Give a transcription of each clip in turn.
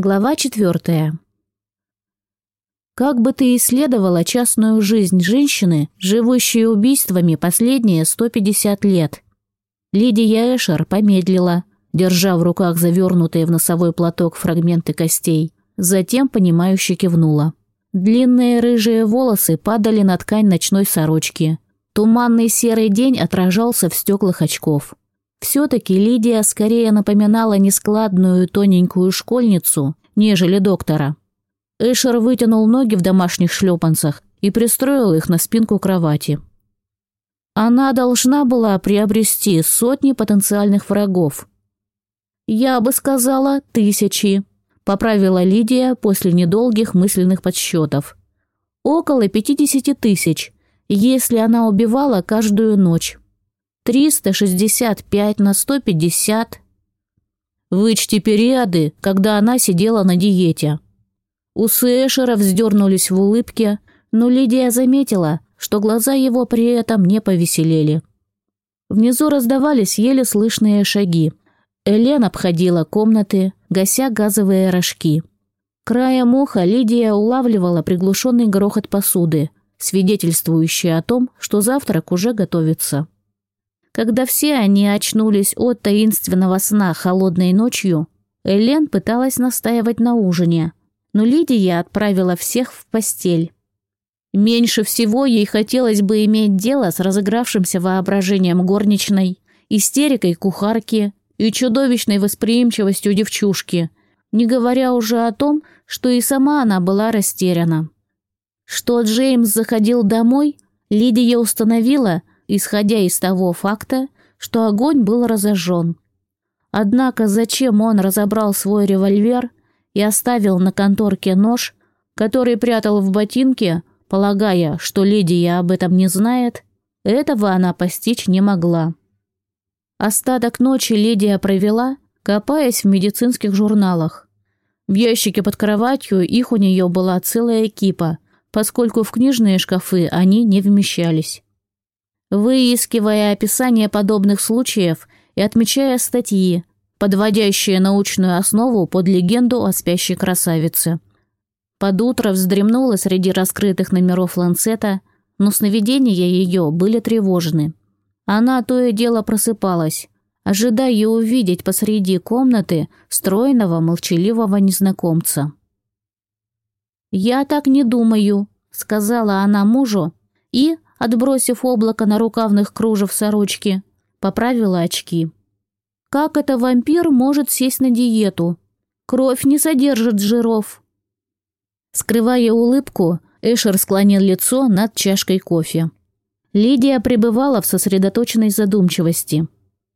Глава четвертая. Как бы ты исследовала частную жизнь женщины, живущей убийствами последние 150 лет? Лидия Эшер помедлила, держа в руках завернутые в носовой платок фрагменты костей. Затем, понимающе кивнула. Длинные рыжие волосы падали на ткань ночной сорочки. Туманный серый день отражался в стеклах очков. Все-таки Лидия скорее напоминала нескладную тоненькую школьницу, нежели доктора. Эшер вытянул ноги в домашних шлепанцах и пристроил их на спинку кровати. Она должна была приобрести сотни потенциальных врагов. «Я бы сказала, тысячи», – поправила Лидия после недолгих мысленных подсчетов. «Около пятидесяти тысяч, если она убивала каждую ночь». 365 на 150. Вычти периоды, когда она сидела на диете. Усы Эшера вздернулись в улыбке, но Лидия заметила, что глаза его при этом не повеселели. Внизу раздавались еле слышные шаги. Элен обходила комнаты, гася газовые рожки. Краем уха Лидия улавливала приглушенный грохот посуды, свидетельствующий о том, что завтрак уже готовится. Когда все они очнулись от таинственного сна холодной ночью, Элен пыталась настаивать на ужине, но Лидия отправила всех в постель. Меньше всего ей хотелось бы иметь дело с разыгравшимся воображением горничной, истерикой кухарки и чудовищной восприимчивостью девчушки, не говоря уже о том, что и сама она была растеряна. Что Джеймс заходил домой, Лидия установила – исходя из того факта, что огонь был разожжен. Однако зачем он разобрал свой револьвер и оставил на конторке нож, который прятал в ботинке, полагая, что Лидия об этом не знает, этого она постичь не могла. Остаток ночи Лидия провела, копаясь в медицинских журналах. В ящике под кроватью их у нее была целая кипа, поскольку в книжные шкафы они не вмещались выискивая описание подобных случаев и отмечая статьи, подводящие научную основу под легенду о спящей красавице. Под утро вздремнула среди раскрытых номеров ланцета, но сновидения ее были тревожны. Она то и дело просыпалась, ожидая увидеть посреди комнаты стройного молчаливого незнакомца. «Я так не думаю», — сказала она мужу и, отбросив облако на рукавных кружев сорочки, поправила очки. Как это вампир может сесть на диету? Кровь не содержит жиров. Скрывая улыбку, Эшер склонил лицо над чашкой кофе. Лидия пребывала в сосредоточенной задумчивости.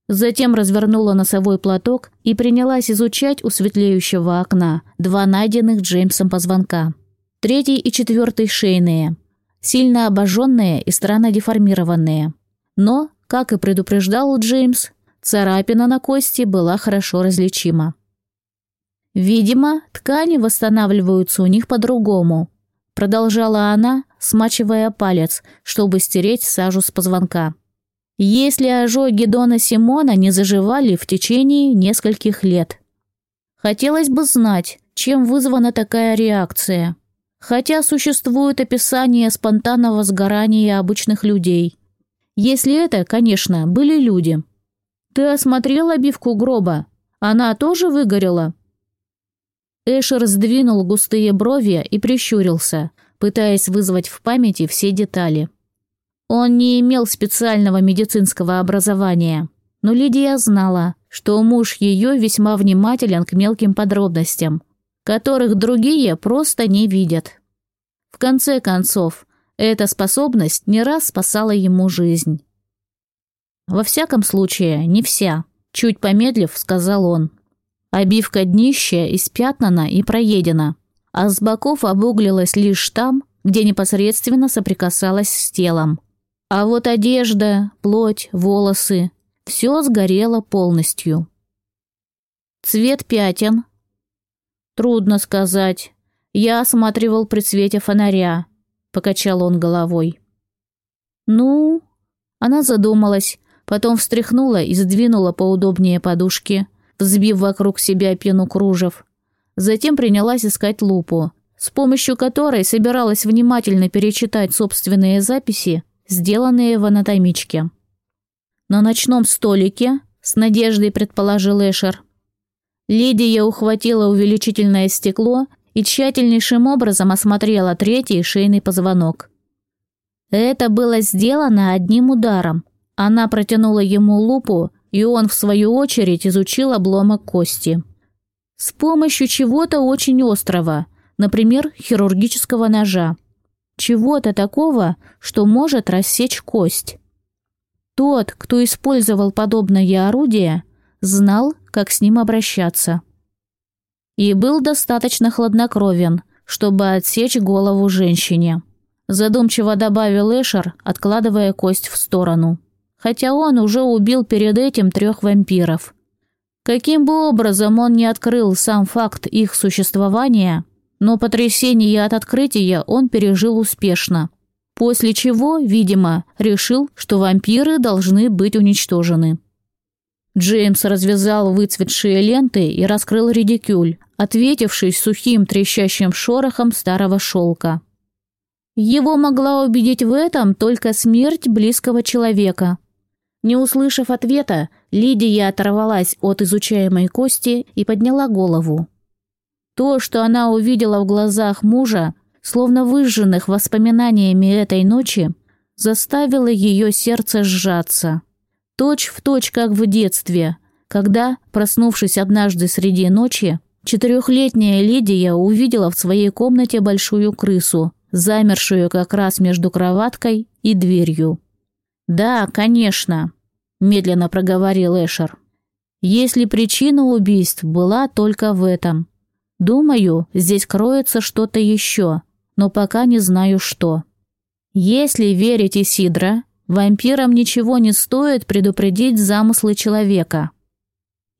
Затем развернула носовой платок и принялась изучать у светлеющего окна два найденных Джеймсом позвонка. Третий и четвертый шейные сильно обожженные и странно деформированные. Но, как и предупреждал Джеймс, царапина на кости была хорошо различима. «Видимо, ткани восстанавливаются у них по-другому», продолжала она, смачивая палец, чтобы стереть сажу с позвонка. «Если ожоги Дона Симона не заживали в течение нескольких лет. Хотелось бы знать, чем вызвана такая реакция». Хотя существует описание спонтанного сгорания обычных людей. Если это, конечно, были люди. Ты осмотрел обивку гроба? Она тоже выгорела? Эшер сдвинул густые брови и прищурился, пытаясь вызвать в памяти все детали. Он не имел специального медицинского образования, но Лидия знала, что муж ее весьма внимателен к мелким подробностям – которых другие просто не видят. В конце концов, эта способность не раз спасала ему жизнь. Во всяком случае, не вся, чуть помедлив, сказал он. Обивка днища испятнана и проедена, а с боков обуглилась лишь там, где непосредственно соприкасалась с телом. А вот одежда, плоть, волосы – все сгорело полностью. Цвет пятен, «Трудно сказать. Я осматривал при свете фонаря», — покачал он головой. «Ну...» Она задумалась, потом встряхнула и сдвинула поудобнее подушки, взбив вокруг себя пену кружев. Затем принялась искать лупу, с помощью которой собиралась внимательно перечитать собственные записи, сделанные в анатомичке. На ночном столике, с надеждой предположил Эшер, Лидия ухватила увеличительное стекло и тщательнейшим образом осмотрела третий шейный позвонок. Это было сделано одним ударом. Она протянула ему лупу, и он, в свою очередь, изучил обломок кости. С помощью чего-то очень острого, например, хирургического ножа. Чего-то такого, что может рассечь кость. Тот, кто использовал подобное орудие, знал, как с ним обращаться. И был достаточно хладнокровен, чтобы отсечь голову женщине. Задумчиво добавил Эшер, откладывая кость в сторону. Хотя он уже убил перед этим трех вампиров. Каким бы образом он не открыл сам факт их существования, но потрясение от открытия он пережил успешно. После чего, видимо, решил, что вампиры должны быть уничтожены. Джеймс развязал выцветшие ленты и раскрыл редикюль, ответившись сухим трещащим шорохом старого шелка. Его могла убедить в этом только смерть близкого человека. Не услышав ответа, Лидия оторвалась от изучаемой кости и подняла голову. То, что она увидела в глазах мужа, словно выжженных воспоминаниями этой ночи, заставило ее сердце сжаться. Точь в точь, как в детстве, когда, проснувшись однажды среди ночи, четырехлетняя Лидия увидела в своей комнате большую крысу, замершую как раз между кроваткой и дверью. «Да, конечно», – медленно проговорил Эшер. «Если причина убийств была только в этом. Думаю, здесь кроется что-то еще, но пока не знаю что. Если верить Исидро, Вампирам ничего не стоит предупредить замыслы человека.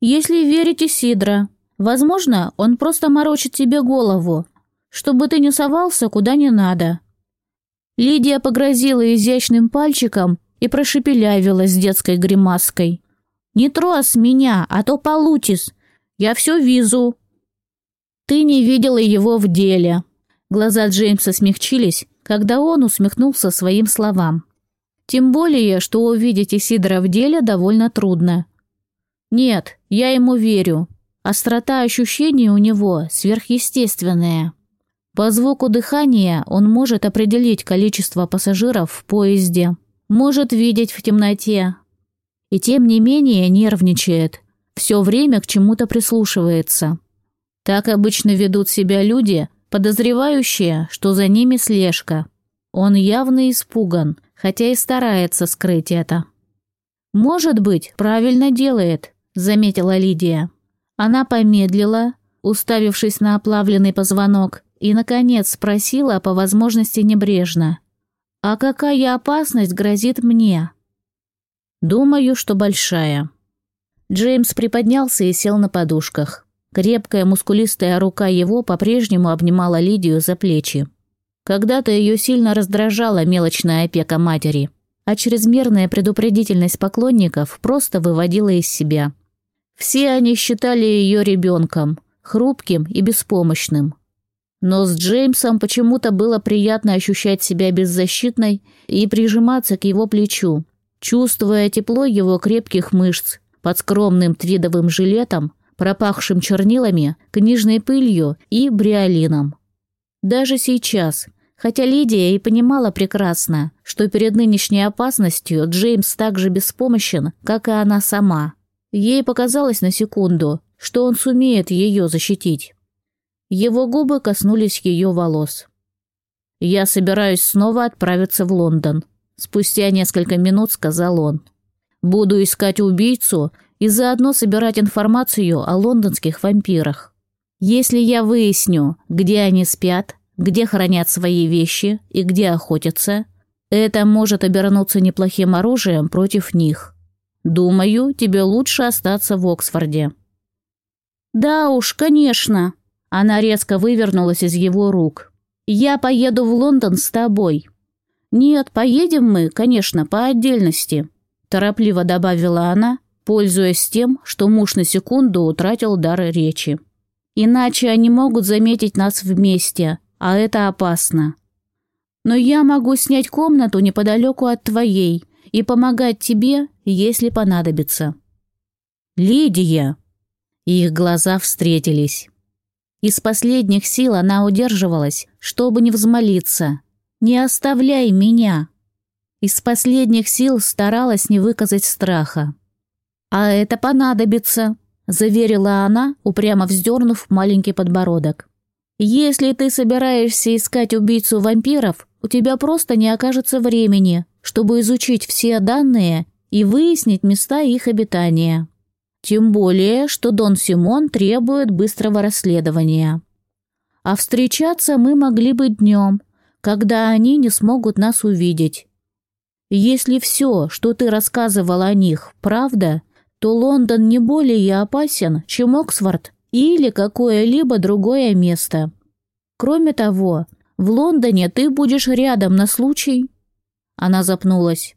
Если верить Исидро, возможно, он просто морочит тебе голову, чтобы ты не совался куда не надо. Лидия погрозила изящным пальчиком и прошепелявила с детской гримаской. «Не трос меня, а то получишь. Я все вижу». «Ты не видела его в деле». Глаза Джеймса смягчились, когда он усмехнулся своим словам. Тем более, что увидеть Исидора в деле довольно трудно. Нет, я ему верю. Острота ощущений у него сверхъестественная. По звуку дыхания он может определить количество пассажиров в поезде, может видеть в темноте. И тем не менее нервничает, все время к чему-то прислушивается. Так обычно ведут себя люди, подозревающие, что за ними слежка. Он явно испуган, хотя и старается скрыть это. «Может быть, правильно делает», — заметила Лидия. Она помедлила, уставившись на оплавленный позвонок, и, наконец, спросила по возможности небрежно. «А какая опасность грозит мне?» «Думаю, что большая». Джеймс приподнялся и сел на подушках. Крепкая мускулистая рука его по-прежнему обнимала Лидию за плечи. Когда-то ее сильно раздражала мелочная опека матери, а чрезмерная предупредительность поклонников просто выводила из себя. Все они считали ее ребенком, хрупким и беспомощным. Но с Джеймсом почему-то было приятно ощущать себя беззащитной и прижиматься к его плечу, чувствуя тепло его крепких мышц под скромным твидовым жилетом, пропахшим чернилами, книжной пылью и бриолином. Даже сейчас, хотя Лидия и понимала прекрасно, что перед нынешней опасностью Джеймс так же беспомощен, как и она сама. Ей показалось на секунду, что он сумеет ее защитить. Его губы коснулись ее волос. «Я собираюсь снова отправиться в Лондон», — спустя несколько минут сказал он. «Буду искать убийцу и заодно собирать информацию о лондонских вампирах. Если я выясню, где они спят, где хранят свои вещи и где охотятся, это может обернуться неплохим оружием против них. Думаю, тебе лучше остаться в Оксфорде». «Да уж, конечно». Она резко вывернулась из его рук. «Я поеду в Лондон с тобой». «Нет, поедем мы, конечно, по отдельности», – торопливо добавила она, пользуясь тем, что муж на секунду утратил дар речи. Иначе они могут заметить нас вместе, а это опасно. Но я могу снять комнату неподалеку от твоей и помогать тебе, если понадобится». «Лидия!» Их глаза встретились. Из последних сил она удерживалась, чтобы не взмолиться. «Не оставляй меня!» Из последних сил старалась не выказать страха. «А это понадобится», — заверила она, упрямо вздернув маленький подбородок. «Если ты собираешься искать убийцу вампиров, у тебя просто не окажется времени, чтобы изучить все данные и выяснить места их обитания. Тем более, что Дон Симон требует быстрого расследования. А встречаться мы могли бы днем, когда они не смогут нас увидеть. Если все, что ты рассказывал о них, правда, то Лондон не более опасен, чем Оксфорд или какое-либо другое место. Кроме того, в Лондоне ты будешь рядом на случай...» Она запнулась.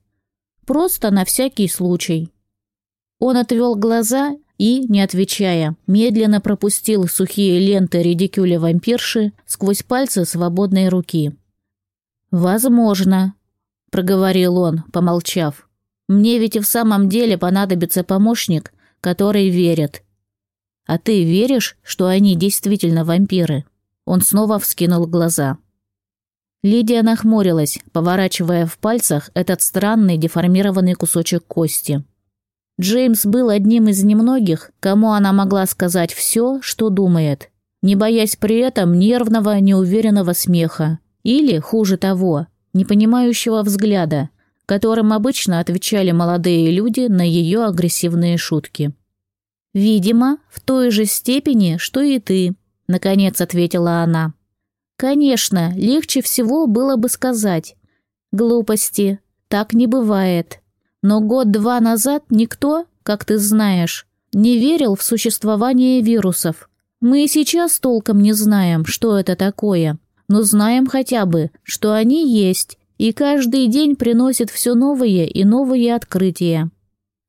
«Просто на всякий случай». Он отвел глаза и, не отвечая, медленно пропустил сухие ленты редикюля вампирши сквозь пальцы свободной руки. «Возможно», — проговорил он, помолчав. «Мне ведь и в самом деле понадобится помощник, который верит». «А ты веришь, что они действительно вампиры?» Он снова вскинул глаза. Лидия нахмурилась, поворачивая в пальцах этот странный деформированный кусочек кости. Джеймс был одним из немногих, кому она могла сказать все, что думает, не боясь при этом нервного, неуверенного смеха или, хуже того, непонимающего взгляда, которым обычно отвечали молодые люди на ее агрессивные шутки. «Видимо, в той же степени, что и ты», — наконец ответила она. «Конечно, легче всего было бы сказать. Глупости, так не бывает. Но год-два назад никто, как ты знаешь, не верил в существование вирусов. Мы и сейчас толком не знаем, что это такое но знаем хотя бы, что они есть, и каждый день приносят все новые и новые открытия.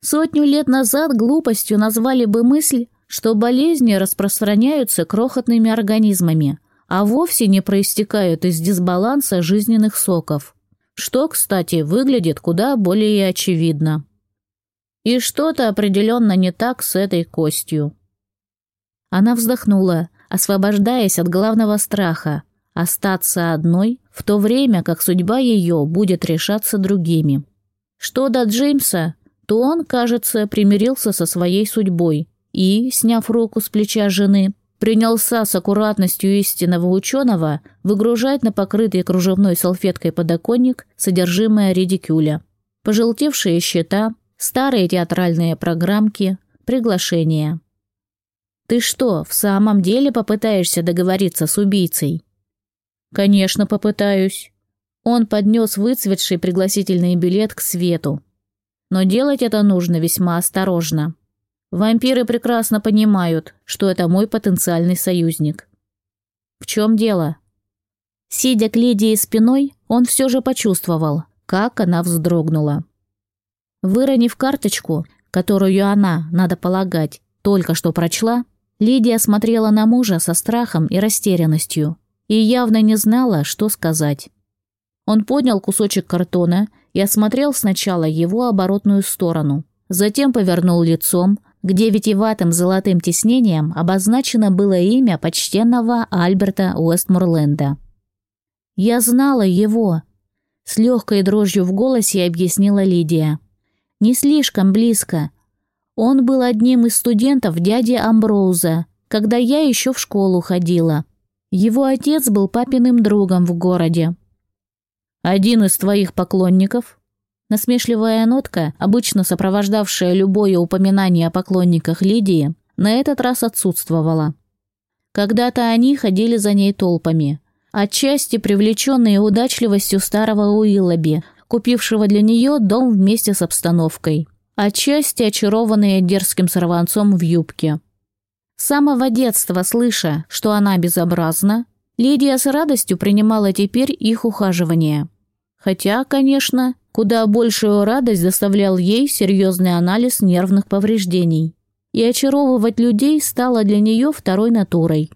Сотню лет назад глупостью назвали бы мысль, что болезни распространяются крохотными организмами, а вовсе не проистекают из дисбаланса жизненных соков. Что, кстати, выглядит куда более очевидно. И что-то определенно не так с этой костью. Она вздохнула, освобождаясь от главного страха, остаться одной, в то время как судьба ее будет решаться другими. Что до Джеймса, то он, кажется, примирился со своей судьбой и, сняв руку с плеча жены, принялся с аккуратностью истинного ученого выгружать на покрытый кружевной салфеткой подоконник содержимое редикюля. Пожелтевшие счета, старые театральные программки, приглашения. «Ты что, в самом деле попытаешься договориться с убийцей?» «Конечно, попытаюсь». Он поднес выцветший пригласительный билет к свету. Но делать это нужно весьма осторожно. Вампиры прекрасно понимают, что это мой потенциальный союзник. В чем дело? Сидя к Лидии спиной, он все же почувствовал, как она вздрогнула. Выронив карточку, которую она, надо полагать, только что прочла, Лидия смотрела на мужа со страхом и растерянностью и явно не знала, что сказать. Он поднял кусочек картона и осмотрел сначала его оборотную сторону, затем повернул лицом, где витиеватым золотым тиснением обозначено было имя почтенного Альберта Уэстморленда. «Я знала его», — с легкой дрожью в голосе объяснила Лидия. «Не слишком близко. Он был одним из студентов дяди Амброуза, когда я еще в школу ходила. Его отец был папиным другом в городе. «Один из твоих поклонников?» Насмешливая нотка, обычно сопровождавшая любое упоминание о поклонниках Лидии, на этот раз отсутствовала. Когда-то они ходили за ней толпами, отчасти привлеченные удачливостью старого Уиллоби, купившего для нее дом вместе с обстановкой, отчасти очарованные дерзким сорванцом в юбке. С самого детства слыша, что она безобразна, Лидия с радостью принимала теперь их ухаживание. Хотя, конечно, куда большую радость доставлял ей серьезный анализ нервных повреждений. и очаровывать людей стало для нее второй натурой.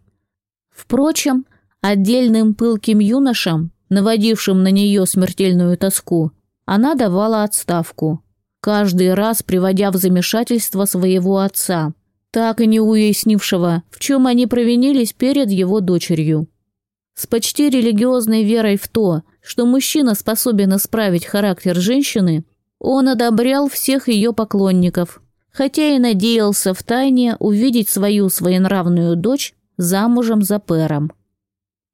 Впрочем, отдельным пылким юношам, наводившим на нее смертельную тоску, она давала отставку, каждый раз приводя в замешательство своего отца, так и не уяснившего, в чем они провинились перед его дочерью. С почти религиозной верой в то, что мужчина способен исправить характер женщины, он одобрял всех ее поклонников, хотя и надеялся втайне увидеть свою своенравную дочь замужем за Пером.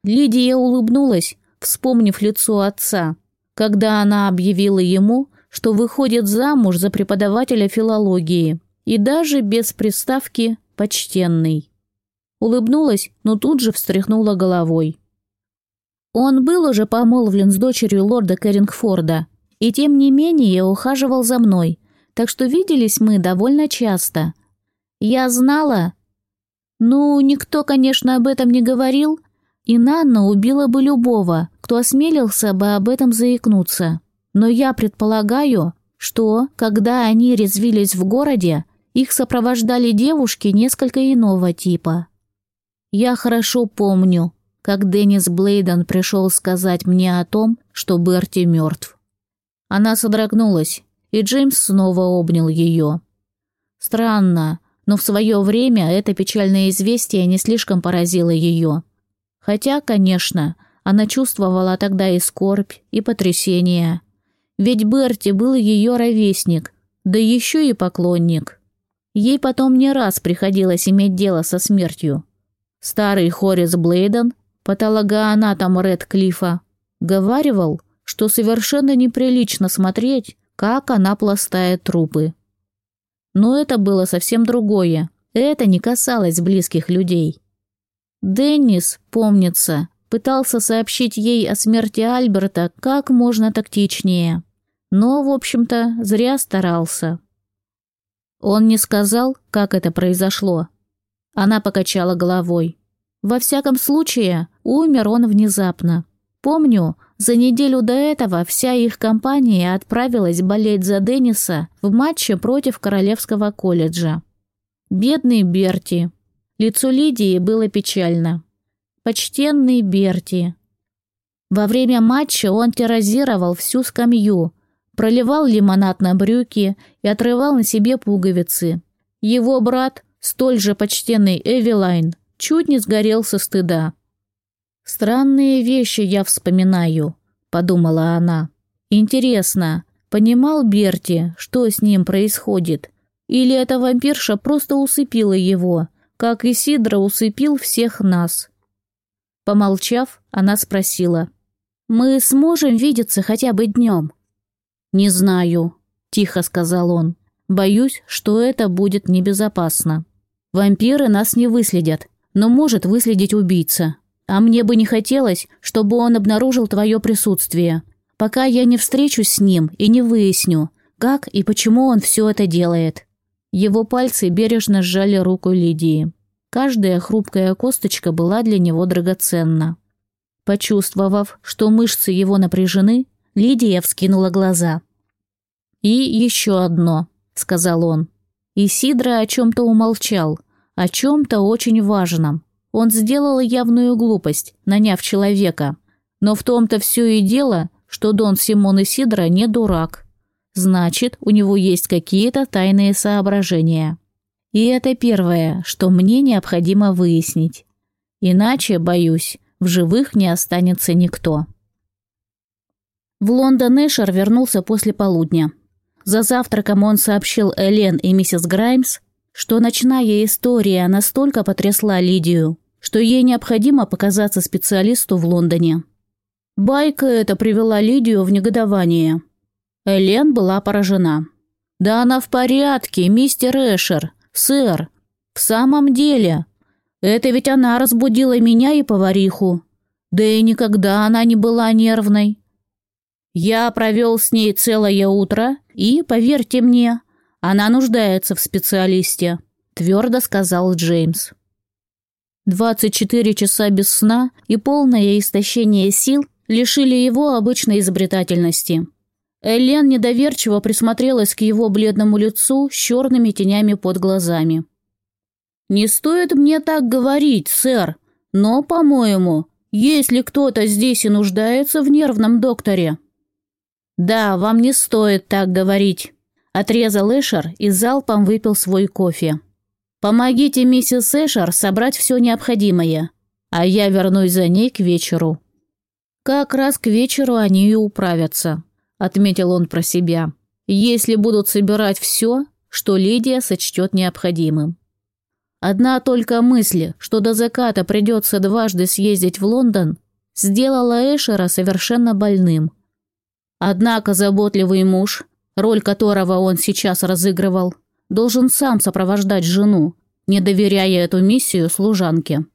Лидия улыбнулась, вспомнив лицо отца, когда она объявила ему, что выходит замуж за преподавателя филологии, и даже без приставки «почтенный». Улыбнулась, но тут же встряхнула головой. Он был уже помолвлен с дочерью лорда Кэррингфорда, и тем не менее ухаживал за мной, так что виделись мы довольно часто. Я знала... Ну, никто, конечно, об этом не говорил, и Нанна убила бы любого, кто осмелился бы об этом заикнуться. Но я предполагаю, что, когда они резвились в городе, их сопровождали девушки несколько иного типа. Я хорошо помню, как Деннис Блейден пришел сказать мне о том, что Берти мертв. Она содрогнулась, и Джеймс снова обнял ее. Странно, но в свое время это печальное известие не слишком поразило ее. Хотя, конечно, она чувствовала тогда и скорбь, и потрясение. Ведь Берти был ее ровесник, да еще и поклонник. Ей потом не раз приходилось иметь дело со смертью. Старый Хорис Блейден патологоанатом Редклифа, говаривал, что совершенно неприлично смотреть, как она пластает трупы. Но это было совсем другое. Это не касалось близких людей. Деннис, помнится, пытался сообщить ей о смерти Альберта как можно тактичнее. Но, в общем-то, зря старался. Он не сказал, как это произошло. Она покачала головой. Во всяком случае, умер он внезапно. Помню, за неделю до этого вся их компания отправилась болеть за Денниса в матче против Королевского колледжа. Бедный Берти. Лицо Лидии было печально. Почтенный Берти. Во время матча он терроризировал всю скамью, проливал лимонад на брюки и отрывал на себе пуговицы. Его брат, столь же почтенный Эвилайн, чуть не сгорел со стыда. «Странные вещи я вспоминаю», — подумала она. «Интересно, понимал Берти, что с ним происходит? Или эта вампирша просто усыпила его, как и Сидра усыпил всех нас?» Помолчав, она спросила. «Мы сможем видеться хотя бы днем?» «Не знаю», — тихо сказал он. «Боюсь, что это будет небезопасно. Вампиры нас не выследят, но может выследить убийца. А мне бы не хотелось, чтобы он обнаружил твое присутствие, пока я не встречусь с ним и не выясню, как и почему он все это делает». Его пальцы бережно сжали руку Лидии. Каждая хрупкая косточка была для него драгоценна. Почувствовав, что мышцы его напряжены, Лидия вскинула глаза. «И еще одно», — сказал он. Исидра о чем-то умолчал, о чем-то очень важном. Он сделал явную глупость, наняв человека. Но в том-то все и дело, что Дон Симон Исидра не дурак. Значит, у него есть какие-то тайные соображения. И это первое, что мне необходимо выяснить. Иначе, боюсь, в живых не останется никто. В Лондон Эшер вернулся после полудня. За завтраком он сообщил Элен и миссис Граймс, что ночная история настолько потрясла Лидию, что ей необходимо показаться специалисту в Лондоне. Байка эта привела Лидию в негодование. Элен была поражена. «Да она в порядке, мистер Эшер, сэр. В самом деле. Это ведь она разбудила меня и повариху. Да и никогда она не была нервной. Я провел с ней целое утро, и, поверьте мне, она нуждается в специалисте», – твердо сказал Джеймс. 24 часа без сна и полное истощение сил лишили его обычной изобретательности. Элен недоверчиво присмотрелась к его бледному лицу с черными тенями под глазами. «Не стоит мне так говорить, сэр, но, по-моему, если кто-то здесь и нуждается в нервном докторе...» «Да, вам не стоит так говорить», — отрезал Эшер и залпом выпил свой кофе. «Помогите миссис Эшер собрать все необходимое, а я вернусь за ней к вечеру». «Как раз к вечеру они и управятся», — отметил он про себя, «если будут собирать все, что Лидия сочтет необходимым». Одна только мысль, что до заката придется дважды съездить в Лондон, сделала Эшера совершенно больным. Однако заботливый муж, роль которого он сейчас разыгрывал, должен сам сопровождать жену, не доверяя эту миссию служанке.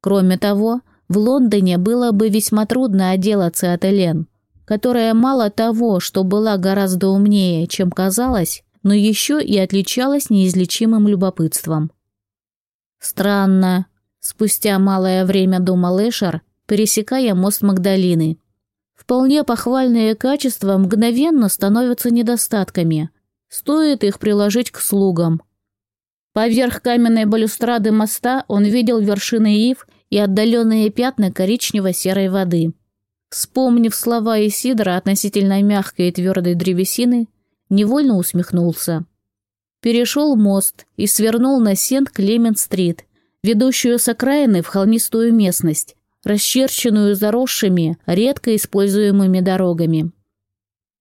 Кроме того, в Лондоне было бы весьма трудно отделаться от Элен, которая мало того, что была гораздо умнее, чем казалось, но еще и отличалась неизлечимым любопытством. Странно. Спустя малое время думал Эшер, пересекая мост Магдалины. Вполне похвальные качества мгновенно становятся недостатками. Стоит их приложить к слугам. Поверх каменной балюстрады моста он видел вершины ив и отдаленные пятна коричнево-серой воды. Вспомнив слова Исидора относительно мягкой и твердой древесины, невольно усмехнулся перешел мост и свернул на Сент-Клемент-стрит, ведущую с окраины в холмистую местность, расчерченную заросшими, редко используемыми дорогами.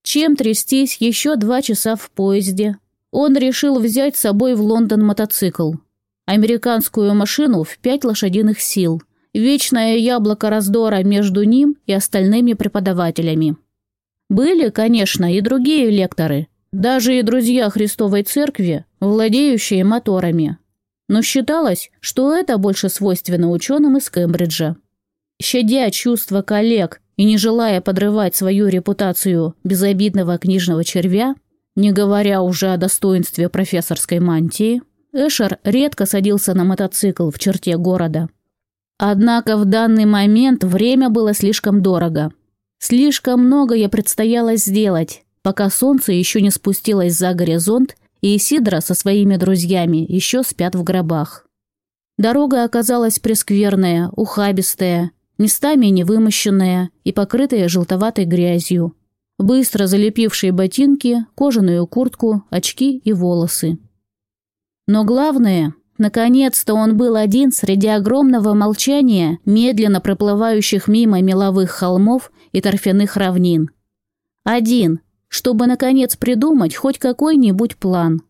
Чем трястись еще два часа в поезде? Он решил взять с собой в Лондон мотоцикл. Американскую машину в пять лошадиных сил. Вечное яблоко раздора между ним и остальными преподавателями. Были, конечно, и другие лекторы – даже и друзья Христовой Церкви, владеющие моторами. Но считалось, что это больше свойственно ученым из Кембриджа. Щадя чувства коллег и не желая подрывать свою репутацию безобидного книжного червя, не говоря уже о достоинстве профессорской мантии, Эшер редко садился на мотоцикл в черте города. Однако в данный момент время было слишком дорого. Слишком многое предстояло сделать, пока солнце еще не спустилось за горизонт, и Исидра со своими друзьями еще спят в гробах. Дорога оказалась прескверная, ухабистая, местами невымощенная и покрытая желтоватой грязью, быстро залепившие ботинки, кожаную куртку, очки и волосы. Но главное, наконец-то он был один среди огромного молчания, медленно проплывающих мимо меловых холмов и торфяных равнин. Один, чтобы, наконец, придумать хоть какой-нибудь план.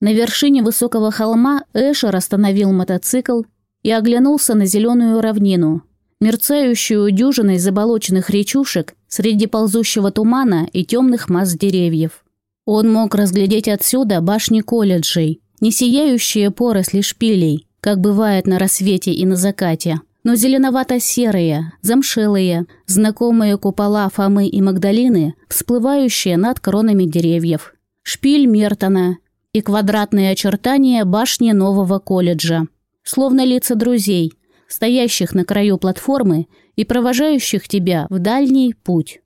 На вершине высокого холма Эшер остановил мотоцикл и оглянулся на зеленую равнину, мерцающую дюжиной заболоченных речушек среди ползущего тумана и темных масс деревьев. Он мог разглядеть отсюда башни колледжей, не сияющие поросли шпилей, как бывает на рассвете и на закате, но зеленовато-серые, замшелые, знакомые купола Фомы и Магдалины, всплывающие над кронами деревьев, шпиль Мертона и квадратные очертания башни нового колледжа, словно лица друзей, стоящих на краю платформы и провожающих тебя в дальний путь.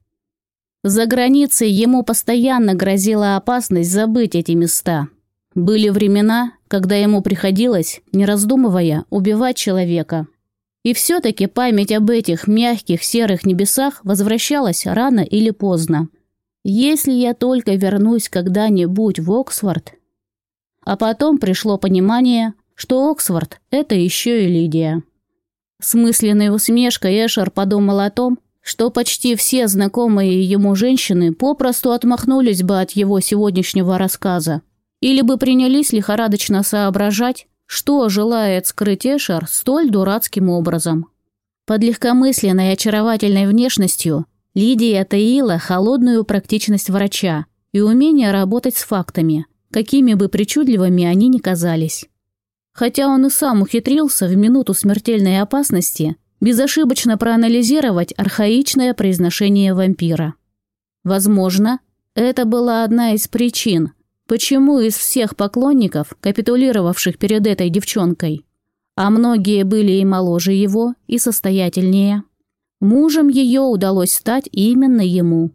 За границей ему постоянно грозила опасность забыть эти места. Были времена, когда ему приходилось, не раздумывая, убивать человека – и все-таки память об этих мягких серых небесах возвращалась рано или поздно. Если я только вернусь когда-нибудь в Оксфорд... А потом пришло понимание, что Оксфорд – это еще и Лидия. С мысленной усмешкой Эшер подумал о том, что почти все знакомые ему женщины попросту отмахнулись бы от его сегодняшнего рассказа или бы принялись лихорадочно соображать, что желает скрыть Эшер столь дурацким образом? Под легкомысленной и очаровательной внешностью Лидия таила холодную практичность врача и умение работать с фактами, какими бы причудливыми они ни казались. Хотя он и сам ухитрился в минуту смертельной опасности безошибочно проанализировать архаичное произношение вампира. Возможно, это была одна из причин, Почему из всех поклонников, капитулировавших перед этой девчонкой, а многие были и моложе его, и состоятельнее, мужем ее удалось стать именно ему?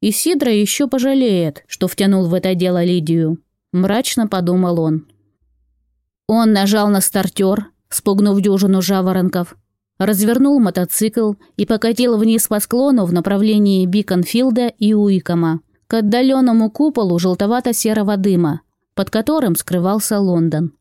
И Сидра еще пожалеет, что втянул в это дело Лидию, мрачно подумал он. Он нажал на стартер, спугнув дюжину жаворонков, развернул мотоцикл и покатил вниз по склону в направлении Биконфилда и Уикома, к отдаленному куполу желтовато-серого дыма, под которым скрывался Лондон.